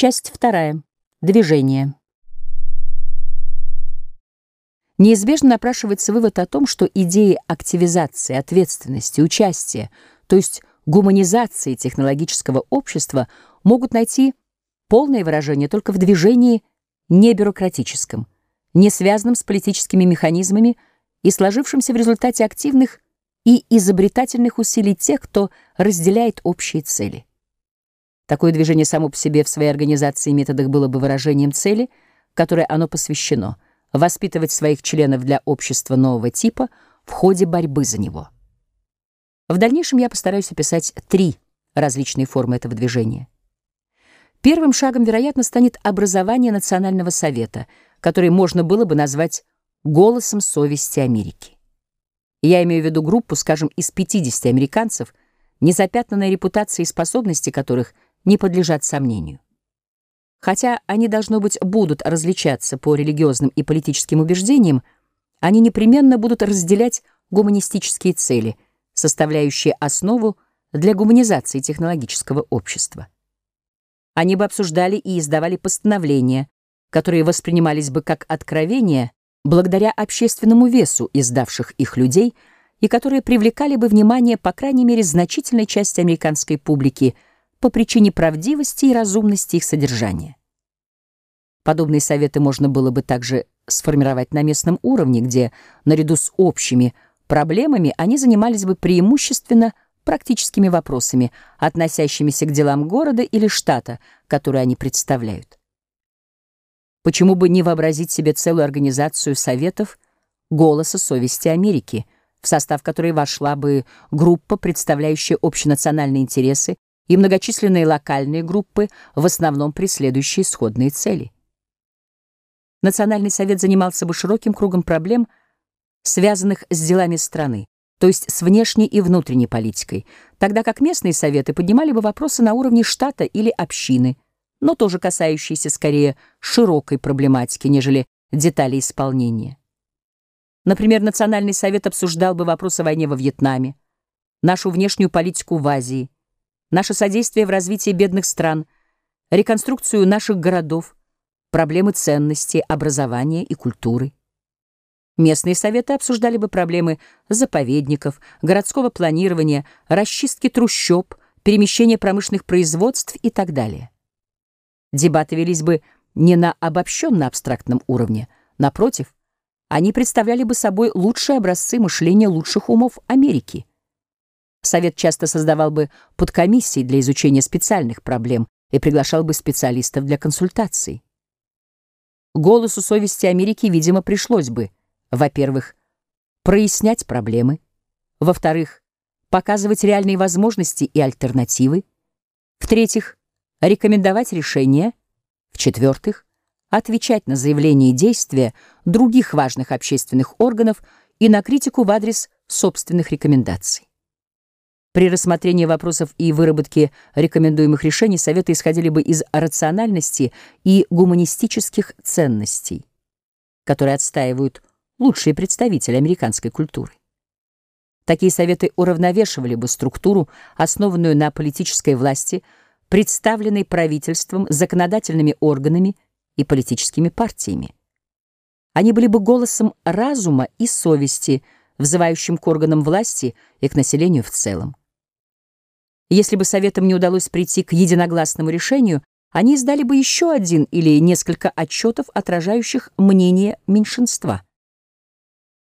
Часть вторая. Движение. Неизбежно напрашивается вывод о том, что идеи активизации, ответственности, участия, то есть гуманизации технологического общества, могут найти полное выражение только в движении небюрократическом, не связанном с политическими механизмами и сложившемся в результате активных и изобретательных усилий тех, кто разделяет общие цели. Такое движение само по себе в своей организации и методах было бы выражением цели, которой оно посвящено — воспитывать своих членов для общества нового типа в ходе борьбы за него. В дальнейшем я постараюсь описать три различные формы этого движения. Первым шагом, вероятно, станет образование Национального совета, который можно было бы назвать «голосом совести Америки». Я имею в виду группу, скажем, из 50 американцев, незапятнанной репутацией и способности которых – не подлежат сомнению. Хотя они, должно быть, будут различаться по религиозным и политическим убеждениям, они непременно будут разделять гуманистические цели, составляющие основу для гуманизации технологического общества. Они бы обсуждали и издавали постановления, которые воспринимались бы как откровения благодаря общественному весу издавших их людей и которые привлекали бы внимание, по крайней мере, значительной части американской публики – по причине правдивости и разумности их содержания. Подобные советы можно было бы также сформировать на местном уровне, где, наряду с общими проблемами, они занимались бы преимущественно практическими вопросами, относящимися к делам города или штата, которые они представляют. Почему бы не вообразить себе целую организацию советов «Голоса совести Америки», в состав которой вошла бы группа, представляющая общенациональные интересы и многочисленные локальные группы, в основном преследующие сходные цели. Национальный совет занимался бы широким кругом проблем, связанных с делами страны, то есть с внешней и внутренней политикой, тогда как местные советы поднимали бы вопросы на уровне штата или общины, но тоже касающиеся скорее широкой проблематики, нежели деталей исполнения. Например, Национальный совет обсуждал бы вопрос о войне во Вьетнаме, нашу внешнюю политику в Азии, наше содействие в развитии бедных стран, реконструкцию наших городов, проблемы ценностей, образования и культуры. Местные советы обсуждали бы проблемы заповедников, городского планирования, расчистки трущоб, перемещения промышленных производств и так далее. Дебаты велись бы не на обобщенно-абстрактном уровне, напротив, они представляли бы собой лучшие образцы мышления лучших умов Америки – Совет часто создавал бы подкомиссии для изучения специальных проблем и приглашал бы специалистов для консультаций. Голосу совести Америки, видимо, пришлось бы, во-первых, прояснять проблемы, во-вторых, показывать реальные возможности и альтернативы, в-третьих, рекомендовать решения, в-четвертых, отвечать на заявления и действия других важных общественных органов и на критику в адрес собственных рекомендаций. При рассмотрении вопросов и выработке рекомендуемых решений советы исходили бы из рациональности и гуманистических ценностей, которые отстаивают лучшие представители американской культуры. Такие советы уравновешивали бы структуру, основанную на политической власти, представленной правительством, законодательными органами и политическими партиями. Они были бы голосом разума и совести, взывающим к органам власти и к населению в целом. Если бы Советам не удалось прийти к единогласному решению, они издали бы еще один или несколько отчетов, отражающих мнение меньшинства.